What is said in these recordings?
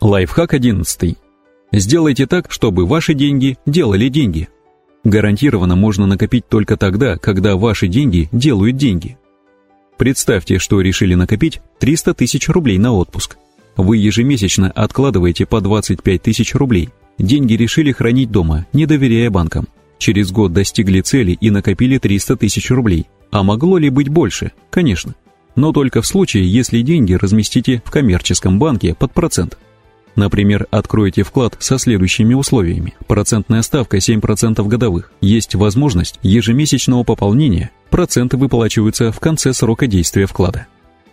Лайфхак 11. Сделайте так, чтобы ваши деньги делали деньги. Гарантированно можно накопить только тогда, когда ваши деньги делают деньги. Представьте, что решили накопить 300 тысяч рублей на отпуск. Вы ежемесячно откладываете по 25 тысяч рублей. Деньги решили хранить дома, не доверяя банкам. Через год достигли цели и накопили 300 тысяч рублей. А могло ли быть больше? Конечно. Но только в случае, если деньги разместите в коммерческом банке под процент – Например, откроете вклад со следующими условиями. Процентная ставка 7% годовых. Есть возможность ежемесячного пополнения. Проценты выплачиваются в конце срока действия вклада.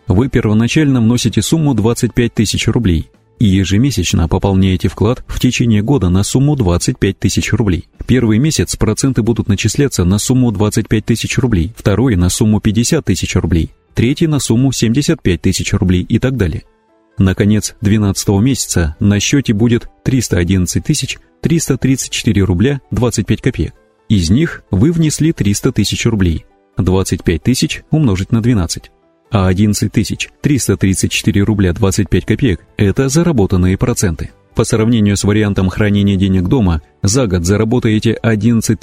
Вы первоначально вносите сумму 25 тысяч рублей и ежемесячно пополняете вклад в течение года на сумму 25 тысяч рублей. Первый месяц проценты будут начисляться на сумму 25 тысяч рублей, второй на сумму 50 тысяч рублей, третий на сумму 75 тысяч рублей и так далее. Наконец, 12 месяца на счете будет 311 334 рубля 25 копеек. Из них вы внесли 300 тысяч рублей. 25 тысяч умножить на 12. А 11 334 рубля 25 копеек – это заработанные проценты. По сравнению с вариантом хранения денег дома, за год заработаете 11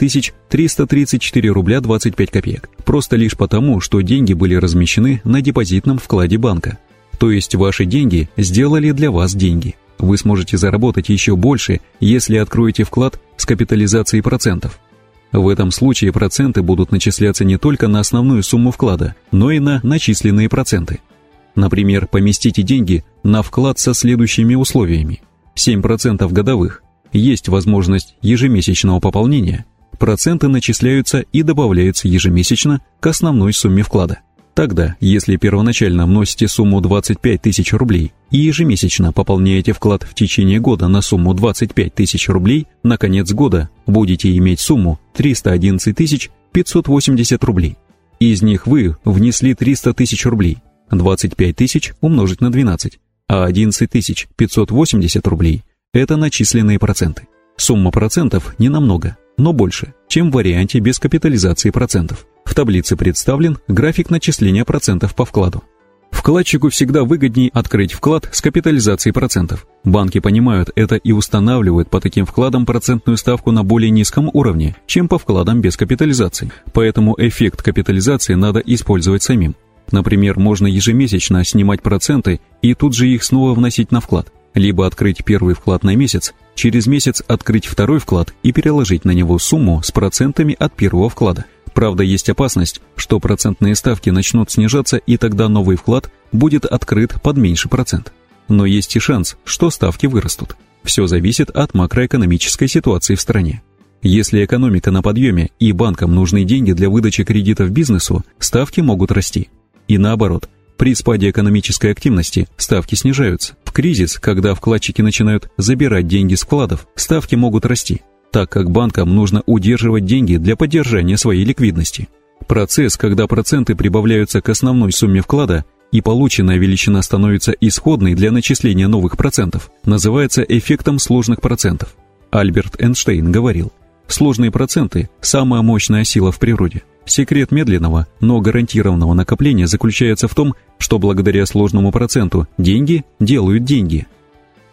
334 рубля 25 копеек. Просто лишь потому, что деньги были размещены на депозитном вкладе банка. То есть ваши деньги сделали для вас деньги. Вы сможете заработать еще больше, если откроете вклад с капитализацией процентов. В этом случае проценты будут начисляться не только на основную сумму вклада, но и на начисленные проценты. Например, поместите деньги на вклад со следующими условиями. 7% годовых. Есть возможность ежемесячного пополнения. Проценты начисляются и добавляются ежемесячно к основной сумме вклада. Тогда, если первоначально вносите сумму 25 тысяч рублей и ежемесячно пополняете вклад в течение года на сумму 25 тысяч рублей, на конец года будете иметь сумму 311 тысяч 580 рублей. Из них вы внесли 300 тысяч рублей, 25 тысяч умножить на 12, а 11 тысяч 580 рублей – это начисленные проценты. Сумма процентов не намного, но больше, чем в варианте без капитализации процентов. В таблице представлен график начисления процентов по вкладу. Вкладчику всегда выгоднее открыть вклад с капитализацией процентов. Банки понимают это и устанавливают по таким вкладам процентную ставку на более низком уровне, чем по вкладам без капитализации. Поэтому эффект капитализации надо использовать самим. Например, можно ежемесячно снимать проценты и тут же их снова вносить на вклад. Либо открыть первый вклад на месяц, через месяц открыть второй вклад и переложить на него сумму с процентами от первого вклада. Правда, есть опасность, что процентные ставки начнут снижаться, и тогда новый вклад будет открыт под меньший процент. Но есть и шанс, что ставки вырастут. Все зависит от макроэкономической ситуации в стране. Если экономика на подъеме и банкам нужны деньги для выдачи кредитов бизнесу, ставки могут расти. И наоборот, при спаде экономической активности ставки снижаются. В кризис, когда вкладчики начинают забирать деньги с вкладов, ставки могут расти так как банкам нужно удерживать деньги для поддержания своей ликвидности. Процесс, когда проценты прибавляются к основной сумме вклада и полученная величина становится исходной для начисления новых процентов, называется эффектом сложных процентов. Альберт Эйнштейн говорил, сложные проценты – самая мощная сила в природе. Секрет медленного, но гарантированного накопления заключается в том, что благодаря сложному проценту деньги делают деньги.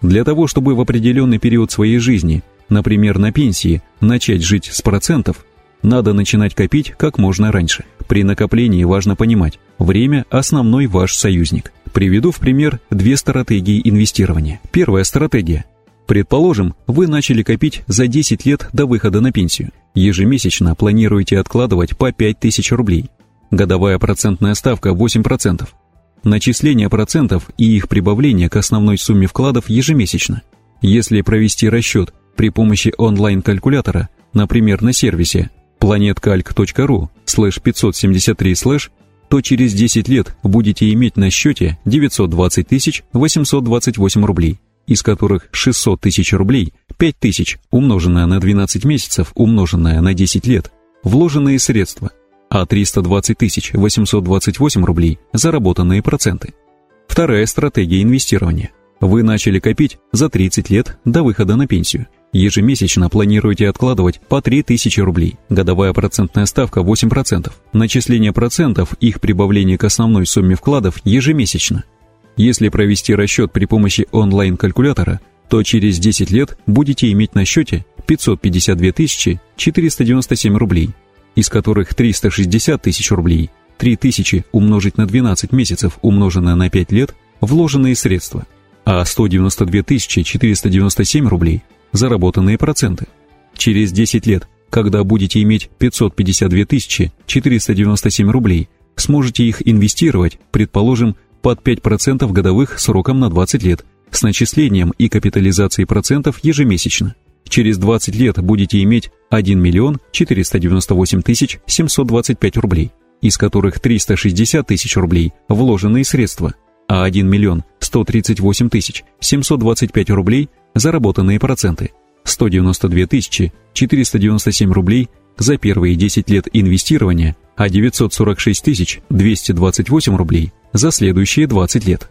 Для того, чтобы в определенный период своей жизни например, на пенсии, начать жить с процентов, надо начинать копить как можно раньше. При накоплении важно понимать, время – основной ваш союзник. Приведу в пример две стратегии инвестирования. Первая стратегия. Предположим, вы начали копить за 10 лет до выхода на пенсию. Ежемесячно планируете откладывать по 5000 рублей. Годовая процентная ставка 8%. Начисление процентов и их прибавление к основной сумме вкладов ежемесячно. Если провести расчет при помощи онлайн-калькулятора, например, на сервисе planetcalc.ru слэш 573 слэш, то через 10 лет будете иметь на счете 920 828 рублей, из которых 600 тысяч рублей, 5 тысяч, умноженное на 12 месяцев, умноженное на 10 лет, вложенные средства, а 320 828 рублей – заработанные проценты. Вторая стратегия инвестирования. Вы начали копить за 30 лет до выхода на пенсию – Ежемесячно планируете откладывать по 3000 рублей. Годовая процентная ставка 8%. Начисление процентов, их прибавление к основной сумме вкладов ежемесячно. Если провести расчет при помощи онлайн-калькулятора, то через 10 лет будете иметь на счете 552 497 рублей, из которых 360 тысяч рублей, 3000 умножить на 12 месяцев умноженное на 5 лет, вложенные средства, а 192 497 рублей – заработанные проценты. Через 10 лет, когда будете иметь 552 497 рублей, сможете их инвестировать, предположим, под 5% годовых сроком на 20 лет, с начислением и капитализацией процентов ежемесячно. Через 20 лет будете иметь 1 миллион 498 тысяч 725 рублей, из которых 360 тысяч рублей – вложенные средства, а 1 миллион 138 тысяч 725 рублей – заработанные проценты, 192 тысячи 497 рублей за первые 10 лет инвестирования, а 946 тысяч 228 рублей за следующие 20 лет.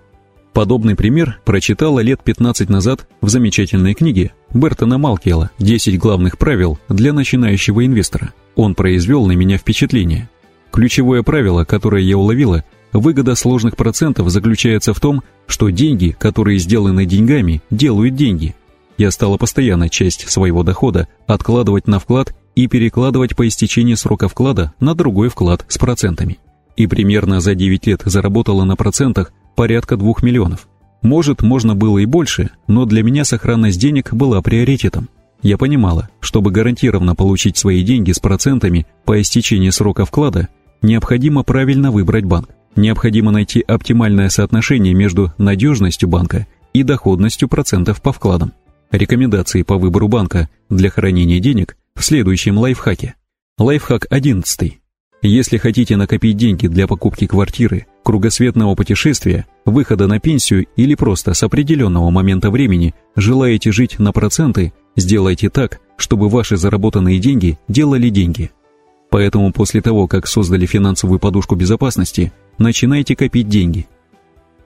Подобный пример прочитала лет 15 назад в замечательной книге Бертона Малкела «10 главных правил для начинающего инвестора». Он произвел на меня впечатление. Ключевое правило, которое я уловила, выгода сложных процентов заключается в том, что деньги, которые сделаны деньгами, делают деньги. Я стала постоянно часть своего дохода откладывать на вклад и перекладывать по истечении срока вклада на другой вклад с процентами. И примерно за 9 лет заработала на процентах порядка 2 миллионов. Может, можно было и больше, но для меня сохранность денег была приоритетом. Я понимала, чтобы гарантированно получить свои деньги с процентами по истечении срока вклада, необходимо правильно выбрать банк. Необходимо найти оптимальное соотношение между надежностью банка и доходностью процентов по вкладам. Рекомендации по выбору банка для хранения денег в следующем лайфхаке. Лайфхак 11. Если хотите накопить деньги для покупки квартиры, кругосветного путешествия, выхода на пенсию или просто с определенного момента времени желаете жить на проценты, сделайте так, чтобы ваши заработанные деньги делали деньги. Поэтому после того, как создали финансовую подушку безопасности, начинайте копить деньги.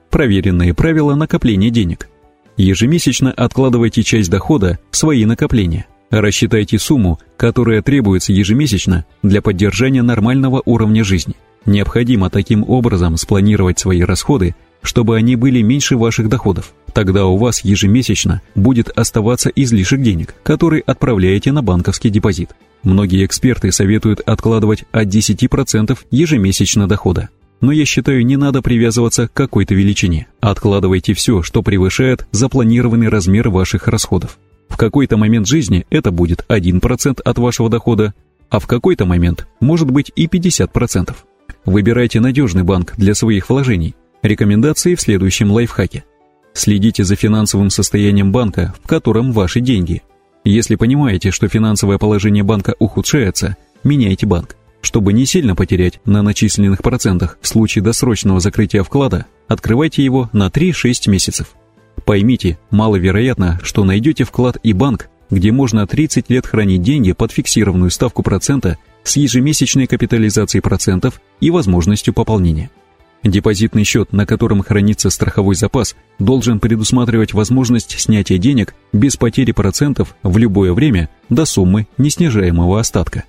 Проверенные правила накопления денег. Ежемесячно откладывайте часть дохода в свои накопления. Рассчитайте сумму, которая требуется ежемесячно для поддержания нормального уровня жизни. Необходимо таким образом спланировать свои расходы, чтобы они были меньше ваших доходов. Тогда у вас ежемесячно будет оставаться излишек денег, который отправляете на банковский депозит. Многие эксперты советуют откладывать от 10% ежемесячно дохода. Но я считаю, не надо привязываться к какой-то величине. Откладывайте все, что превышает запланированный размер ваших расходов. В какой-то момент жизни это будет 1% от вашего дохода, а в какой-то момент может быть и 50%. Выбирайте надежный банк для своих вложений. Рекомендации в следующем лайфхаке. Следите за финансовым состоянием банка, в котором ваши деньги. Если понимаете, что финансовое положение банка ухудшается, меняйте банк. Чтобы не сильно потерять на начисленных процентах в случае досрочного закрытия вклада, открывайте его на 3-6 месяцев. Поймите, маловероятно, что найдете вклад и банк, где можно 30 лет хранить деньги под фиксированную ставку процента с ежемесячной капитализацией процентов и возможностью пополнения. Депозитный счет, на котором хранится страховой запас, должен предусматривать возможность снятия денег без потери процентов в любое время до суммы неснижаемого остатка.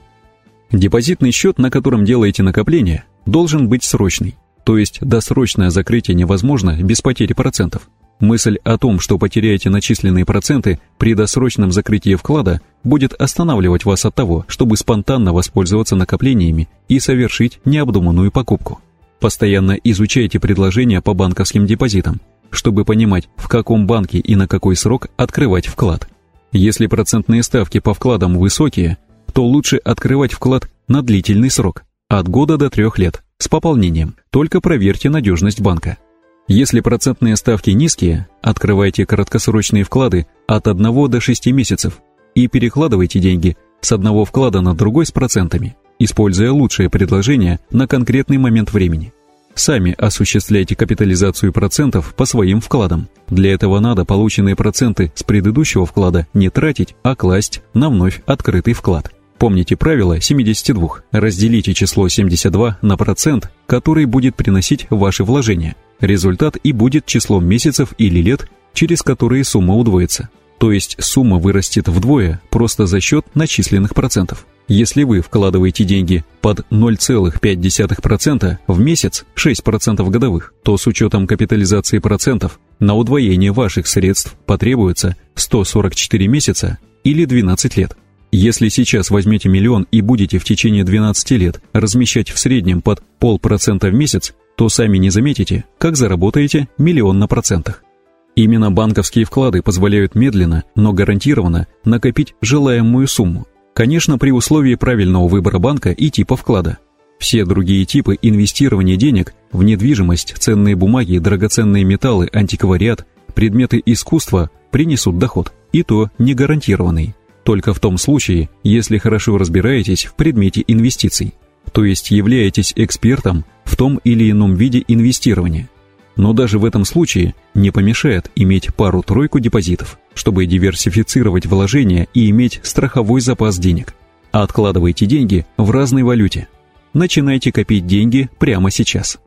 Депозитный счет, на котором делаете накопление, должен быть срочный, то есть досрочное закрытие невозможно без потери процентов. Мысль о том, что потеряете начисленные проценты при досрочном закрытии вклада, будет останавливать вас от того, чтобы спонтанно воспользоваться накоплениями и совершить необдуманную покупку. Постоянно изучайте предложения по банковским депозитам, чтобы понимать, в каком банке и на какой срок открывать вклад. Если процентные ставки по вкладам высокие, то лучше открывать вклад на длительный срок, от года до трех лет, с пополнением. Только проверьте надежность банка. Если процентные ставки низкие, открывайте краткосрочные вклады от 1 до 6 месяцев и перекладывайте деньги с одного вклада на другой с процентами, используя лучшее предложение на конкретный момент времени. Сами осуществляйте капитализацию процентов по своим вкладам. Для этого надо полученные проценты с предыдущего вклада не тратить, а класть на вновь открытый вклад. Помните правило 72. Разделите число 72 на процент, который будет приносить ваши вложения. Результат и будет числом месяцев или лет, через которые сумма удвоится. То есть сумма вырастет вдвое просто за счет начисленных процентов. Если вы вкладываете деньги под 0,5% в месяц, 6% годовых, то с учетом капитализации процентов на удвоение ваших средств потребуется 144 месяца или 12 лет. Если сейчас возьмете миллион и будете в течение 12 лет размещать в среднем под полпроцента в месяц, то сами не заметите, как заработаете миллион на процентах. Именно банковские вклады позволяют медленно, но гарантированно накопить желаемую сумму. Конечно, при условии правильного выбора банка и типа вклада. Все другие типы инвестирования денег в недвижимость, ценные бумаги, драгоценные металлы, антиквариат, предметы искусства принесут доход, и то не гарантированный. Только в том случае, если хорошо разбираетесь в предмете инвестиций, то есть являетесь экспертом в том или ином виде инвестирования. Но даже в этом случае не помешает иметь пару-тройку депозитов, чтобы диверсифицировать вложения и иметь страховой запас денег. Откладывайте деньги в разной валюте. Начинайте копить деньги прямо сейчас.